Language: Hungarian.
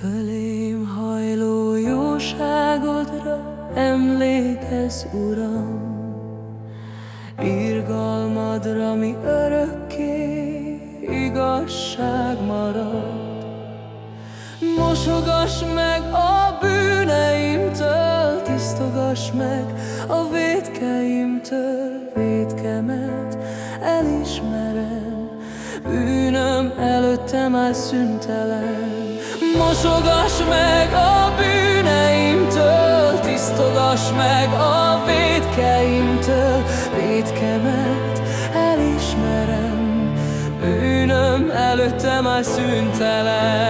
Fölém hajló jóságodra emlékez, Uram, Irgalmadra mi örökké igazság marad. Mosogass meg a bűneimtől, tisztogass meg a védkeimtől, védkemet elismerem, bűnöm előttem elszüntelen. Mosogass meg a bűneimtől, tisztogass meg a védkeimtől, védkemet elismerem, bűnöm előtte már szüntelen.